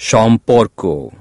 Chão porco.